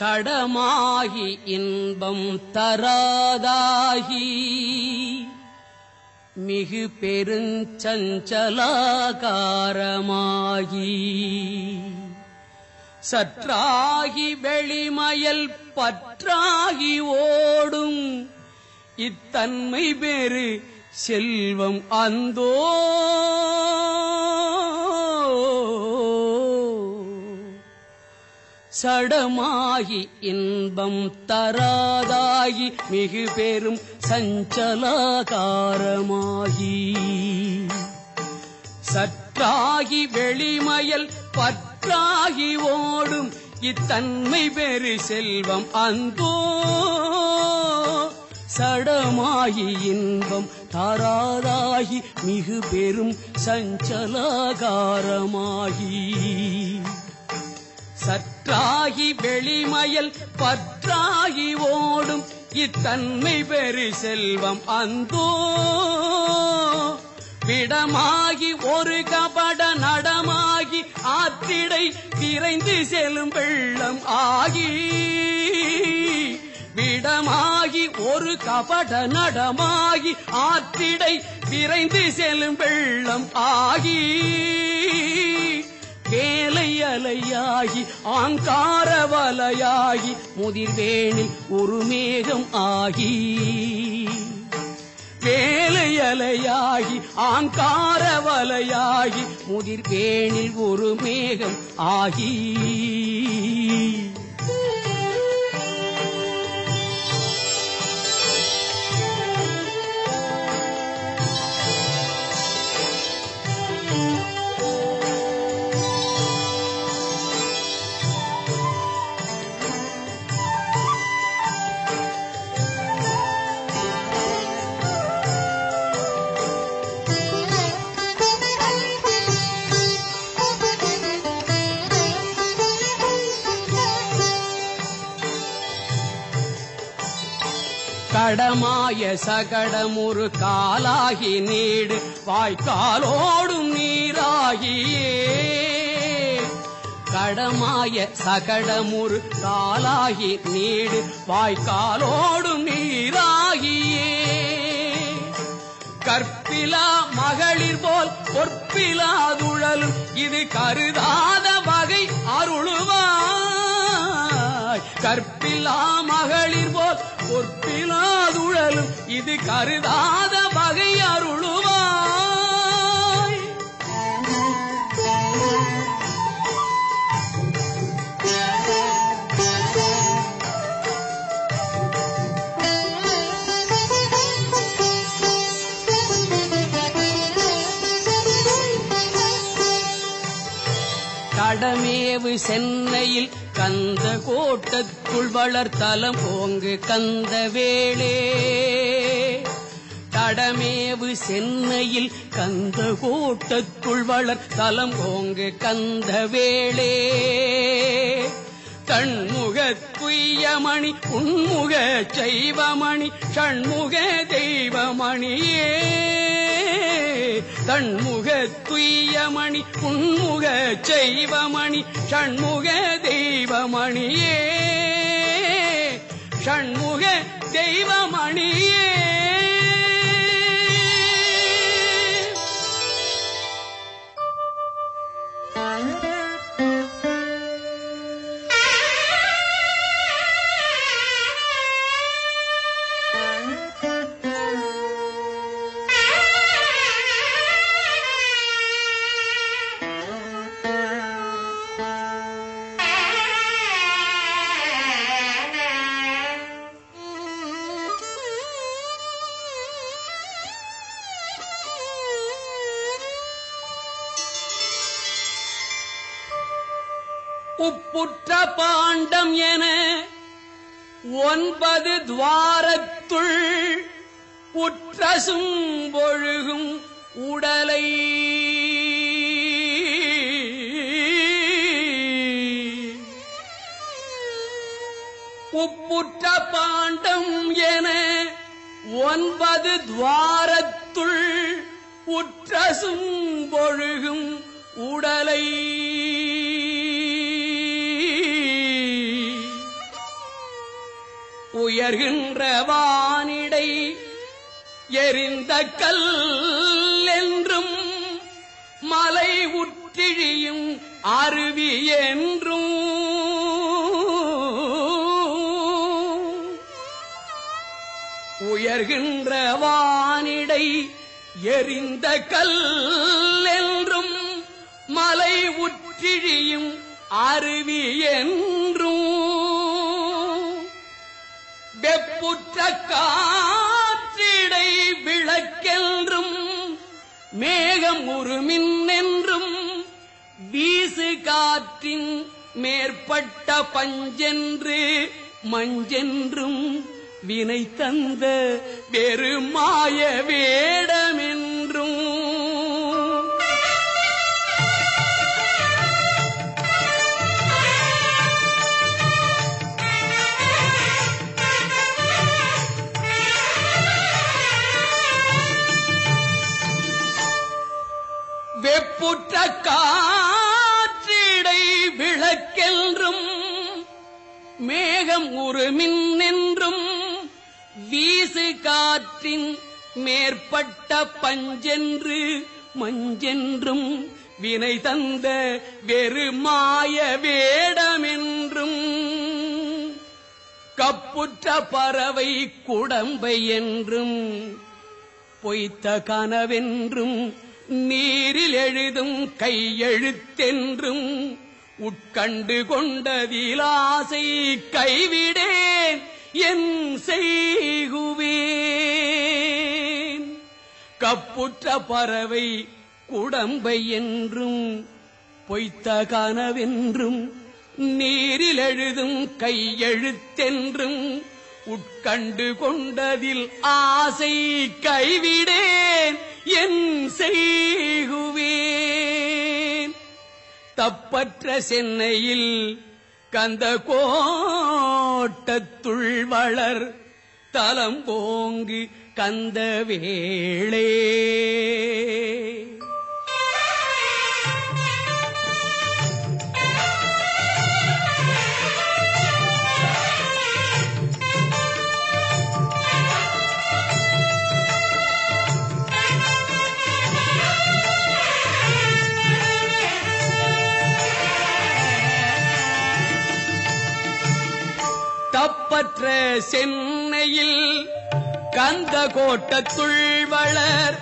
சடமாகி இன்பம் தராதாகி. மிகு பெருஞ்சலாகாரமாகி சற்றாகி வெளிமயல் பற்றாகி ஓடும். இத்தன்மை பெரு செல்வம் அந்தோ. சடமாகி இன்பம் தராதாகி மிகு பெரும் சஞ்சலாகாரமாகி. சற்றாகி வெளிமயல் பற்றாகி ஓடும் இத்தன்மை பெரு செல்வம் அந்தோ. சடமாகி இன்பம் தாராதாகி மிகு பெரும் சஞ்சலாகாரமாகி. சற்றாகி வெளிமயல் பற்றாகி ஓடும். இத்தன்மை பெரு செல்வம் அந்தோ. விடமாகி ஒரு கபட நடமாகி ஆத்திடை விரைந்து செல்லும் வெள்ளம் ஆகி. விடமாகி ஒரு கபட நடமாகி ஆத்திடை விரைந்து செல்லும் வெள்ளம் ஆகி. வேலை ஆங்கார வலையாகி முதிர்வேணில் ஒரு மேகம் ஆகி வேலையலையாகி ஆங்கார வலையாகி முதிர்வேணில் ஒரு மேகம் ஆகி. கடமாய சகடமுறு காலாகி நீடு. வாய்க்காலோடும் நீராகியே. கடமாய சகடமுறு காலாகி நீடு. வாய்க்காலோடும் நீராகியே. கற்பிலா மகளிர் போல் பொற்பிலா துழலும். இது கருதாத வகை அருளுவாய் கற்பிலா மகளிர் போல் பொற்பிலாதுழலும் இது கருதாத வகை அருளுவாய். கடமேவு சென்னையில் கந்த கோட்டத்துள் வளர்த்தலம் போங்கு கந்த வேளே. தடமேவு சென்னையில் கந்த கோட்டத்துள் வளர்த்தலம் போங்கு கந்த வேளே. தன்முக துய்யமணி உன்முக செய்வமணி ஷண்முக தெய்வமணியே. தன்முக துய்யமணி உன்முக செய்வமணி ஷண்முக தெய்வமணியே ஷண்முக தெய்வமணியே உப்புற்ற பாண்டம் என ஒன்பது துவாரத்துள் உற்றசும் பொழுகும் உடலை. உப்புற்ற பாண்டம் என ஒன்பது துவாரத்துள் உற்றசும் பொழுகும் உடலை. உயர்கின்ற வானிடை எரிந்த கல் என்றும் மலை உற்றிழியும் அருவி என்றும். உயர்கின்ற வானிடை எரிந்த கல் என்றும் மலை உற்றிழியும் அருவி என்று வெப்புற்ற காற்றிடை விளக்கென்றும் மேகம் உருமின் என்றும் வீசு காற்றின் மேற்பட்ட பஞ்சென்று மஞ்சென்றும் வினை தந்த பெருமாய மாய வினை தந்த வெறு மாய வேடமென்றும் கப்புற்ற பறவை குடம்பை என்றும் பொய்த்த கனவென்றும் நீரில் எழுதும் கையெழுத்தென்றும் உட்கண்டு கொண்டதிலாசை கைவிடேன் என் செய்குவேன். கப்புற்ற பறவை குடம்பை என்றும் பொய்த்த கனவென்றும் நீரில் எழுதும் கையெழுத்தென்றும் உட்கண்டு கொண்டதில் ஆசை கைவிடேன் என் செய்குவேன். தப்பற்ற சென்னையில் கந்த கோட்டத்துள் வளர் தலம் போங்கு கந்த வேளே. சென்னையில் கந்த கோட்டத்துள் வளர்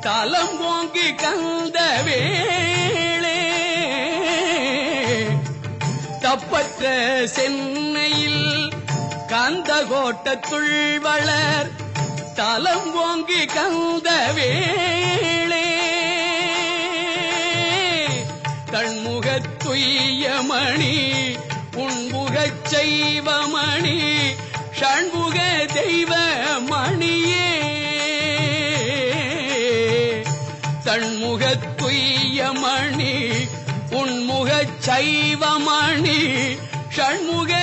தலம் ஓங்கி கந்த வேளே. தப்பற்ற சென்னையில் கந்த கோட்டத்துள் வளர் தலம் ஓங்கி கந்த வேளே. தன்முகத்துய்யமணி உண்முகச் செய்வமணி சைவமணி ஷண்முக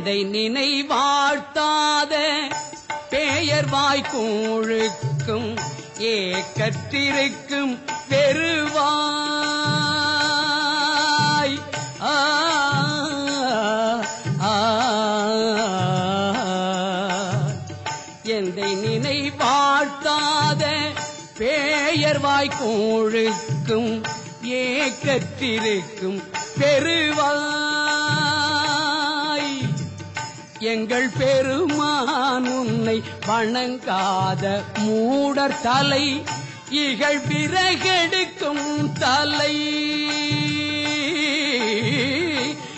எந்தை நினைவாழ்த்தாத. பேயர் வாய்க்கூழுக்கும் ஏக்கத்திருக்கும் பெருவாய் ஆ, எந்தை நினைவாழ்த்தாத. பேயர் வாய்க்கூழுக்கும் ஏக்கத்திருக்கும் பெருவாய் எங்கள் பெருமான் உன்னை வணங்காத மூடர் தலை இகழ் பிறகெடுக்கும் தலை.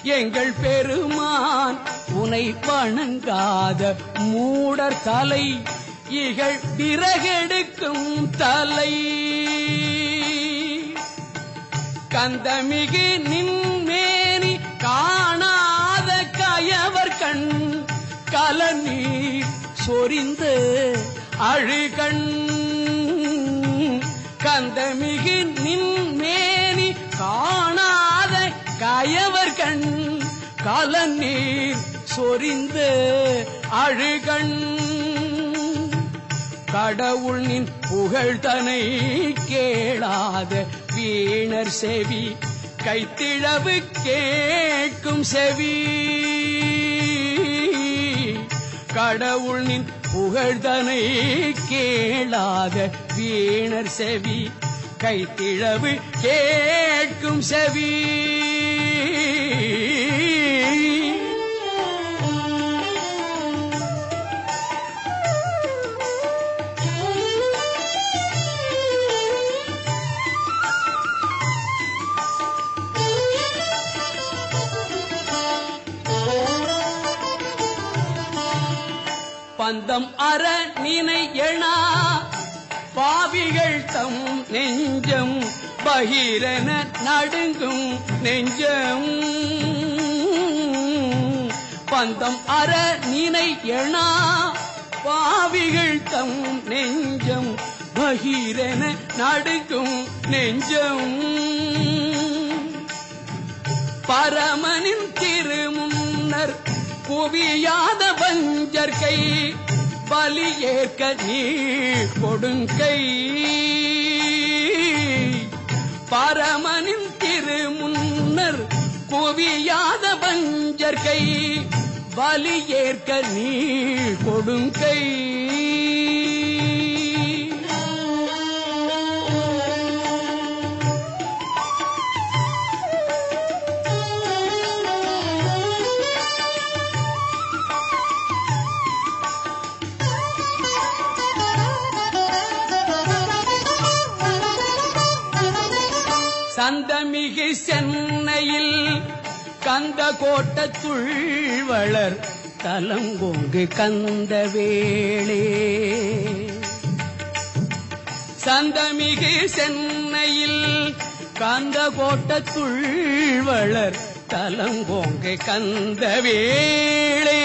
எங்கள் பெருமான் உனை வணங்காத மூடர் தலை இகழ் பிறகெடுக்கும் தலை. கந்தமிகு நின்மேனி காணாத கயவர் கண் கலநீர் சொரிந்து அழுகண். கந்தமிகு நின்மேனி காணாத கயவர் கண் கலநீர் சொரிந்து அழுகண். கடவுள் நின் புகழ்தனை கேளாத வீணர் செவி. கைத்திழவு கேட்கும் செவி. கடவுள் நின் புகழ்தனை கேளாத வீணர் செவி கைத்திழவு கேட்கும் செவி. பந்தம் அற நினை எழா பாவிகள் தம் நெஞ்சம் பகிரன நடுங்கும் நெஞ்சம். பந்தம் அற நினை எழா பாவிகள் தம் நெஞ்சம் பகிரன நடுங்கும் நெஞ்சம். பரமனின் திருமுன்னர் குவியாத வஞ்சர்கை பலி ஏற்க நீ கொடுங்கை. பரமனின் திருமுன்னர் குவியாத வஞ்சர்கை பலி ஏற்க நீ கொடுங்கை. கந்தமிகு சென்னையில் கந்த கோட்டத்துள் வளர் தலங்கொங்கு கந்த வேளே. சந்தமிகு சென்னையில் கந்த கோட்டத்துள் வளர் தலங்கோங்கு கந்த வேளே.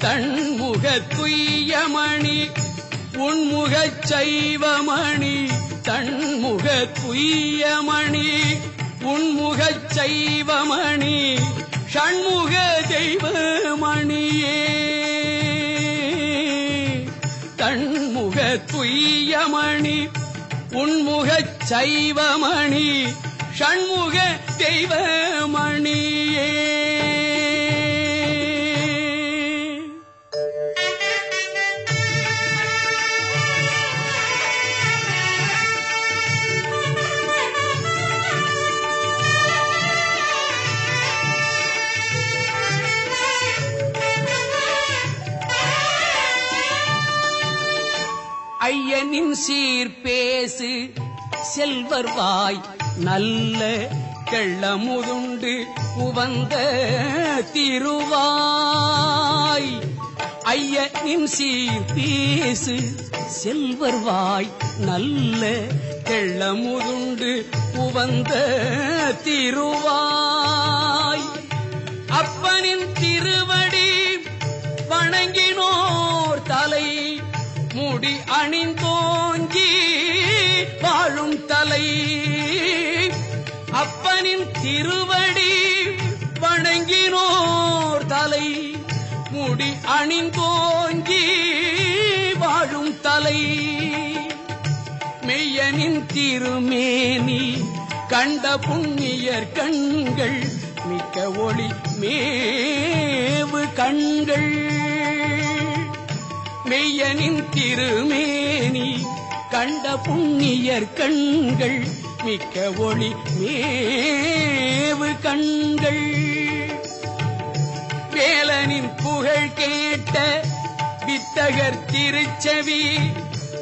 தன்முக துய்யமணி உன்முகச் சைவமணி தன்முக துய்யமணி உன்முகச் சைவமணி ஷண்முக தெய்வமணியே தன்முக துய்யமணி உன்முகச் சைவமணி ஷண்முக தெய்வமணியே நின் சீர் பேசு. செல்வர் வாய் நல்ல கெள்ளமுதுண்டு உவந்த திருவாய். ஐயனின் சீர் பேசு. செல்வர் வாய் நல்ல கெள்ளமுதுண்டு உவந்த திருவாய். அணிந்தோங்கி வாழும் தலை. அப்பனின் திருவடி வணங்கினோர் தலை. முடி அணிந்தோங்கி வாழும் தலை. மெய்யனின் திருமேனி கண்ட புண்ணியர் கண்கள் மிக்க ஒளி மேவு கண்கள். மெய்யனின் திருமேனி கண்ட புண்ணியர் கண்கள் மிக்க ஒளி மேவு கண்கள். வேலனின் புகழ் கேட்ட வித்தகர் திருச்செவி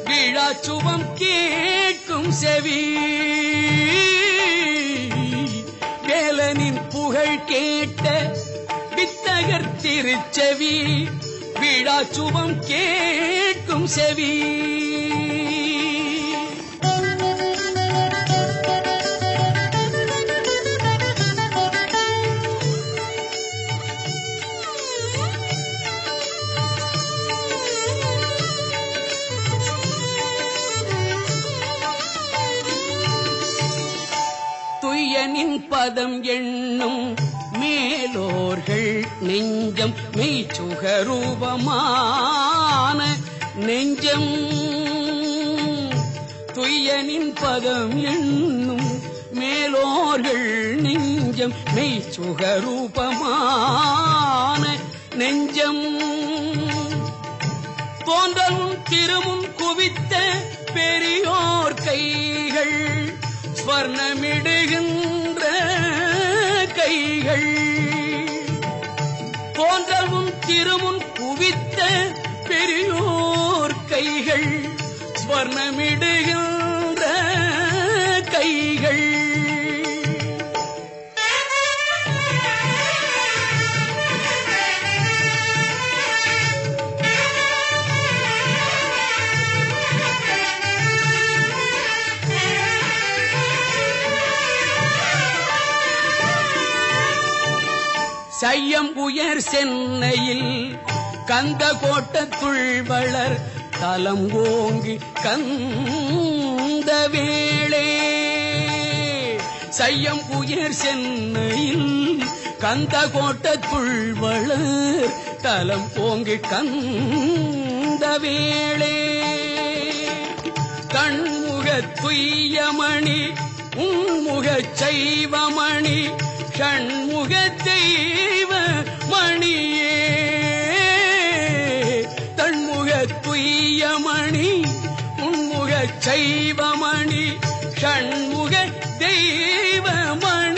விழாச்சுவம் கேட்கும் செவி. வேலனின் புகழ் கேட்ட வித்தகர் திருச்செவி விழாச்சுவம் கேட்கும் செவி. துய்யனின் பதம் எண் மேலோர்கள் நெஞ்சம் மெய்ச்சுகரூபமான நெஞ்சம். துய்யனின் பதம் என்னும் மேலோர்கள் நெஞ்சம் மெய்ச்சுகரூபமான நெஞ்சம். தோன்றலும் திருமும் குவித்த பெரியோர் கைகள் ஸ்வர்ணமிடுகின்ற கைகள். போன்றவும் திருமுன் குவித்த பெரியோர் கைகள் ஸ்வர்ணமிடுகின்ற சையம் உயர் சென்னையில் கந்த கோட்டத்துள் வளர் தலம் ஓங்கி கந்த வேளே. சையம் உயர் சென்னையில் கந்த கோட்டத்துள் வளர் தலம் ஓங்கி கந்த வேளே. கண்முக துய்யமணி உன்முக சைவமணி ஷண்முக தெய்வ மணியே. தன்முக துய்யமணி உன்முக சைவமணி ஷண்முக தெய்வ மணி.